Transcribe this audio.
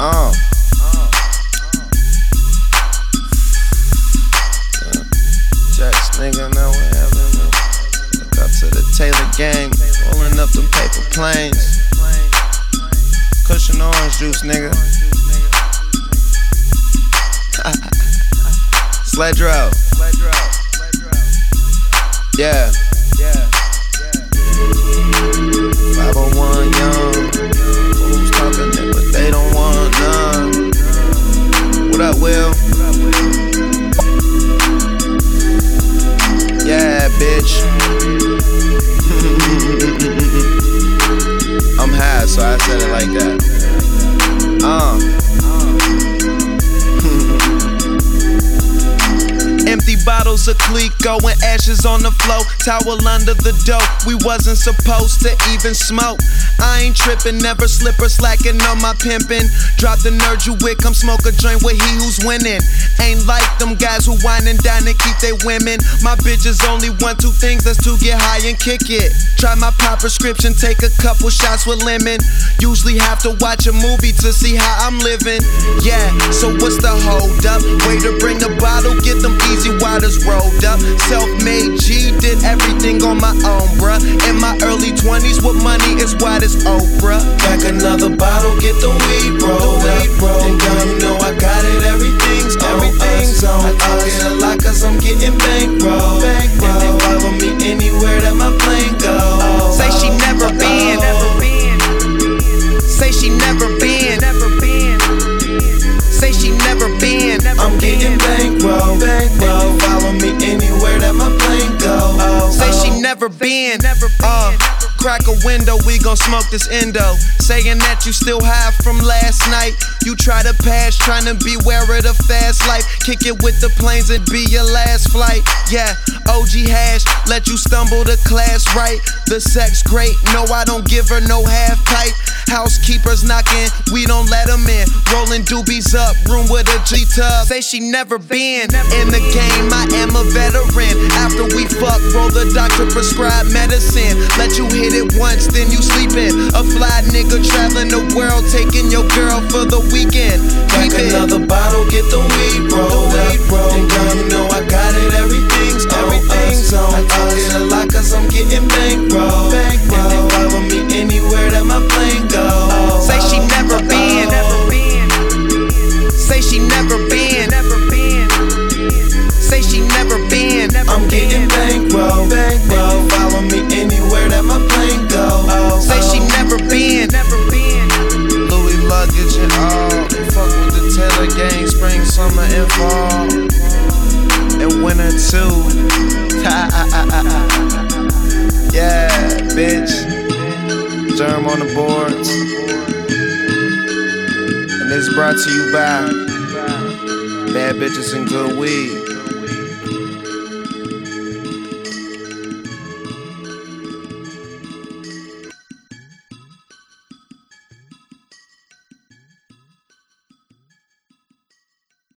Uh. Jets, nigga, know what happened. Look up to the Taylor gang, rolling up them paper planes. Cushion orange juice, nigga. Sledro. Yeah. Of Clicquot and ashes on the floor. Towel under the dope. We wasn't supposed to even smoke. I ain't tripping, never slip or slacking on my pimping. Drop the nerd you with, come smoke a joint with he who's winning. Ain't like them guys who whine and dine and keep their women. My bitches only want two things, that's to get high and kick it. Try my pop prescription, take a couple shots with lemon. Usually have to watch a movie to see how I'm living. Yeah, so what's the hold up? Way to bring a bottle, get them easy waters rolled up. Self made G, did everything on my own, bruh. In my early 20s, with money is wide as Oprah. Back another bottle, get the weed rolled up. And girl, you know I got it, everything's Never been. Uh, crack a window, we gon' smoke this endo. Saying that you still high from last night. You try to pass, trying to beware of the fast life. Kick it with the planes and be your last flight. Yeah, OG hash, let you stumble to class right. The sex great, no, I don't give her no half pipe. Housekeepers knocking, we don't let them in. Rolling doobies up, room with a G tub. Say she never been in the game, I am a veteran. After we fuck, roll the doctor prescribed medicine. Let you hit it once, then you sleepin'. A fly nigga traveling the world, taking your girl for the weekend. It. another bottle, get the weed rolled and fall. And winter too. yeah, bitch. Germ on the boards. And this brought to you by Bad Bitches and Good Weed.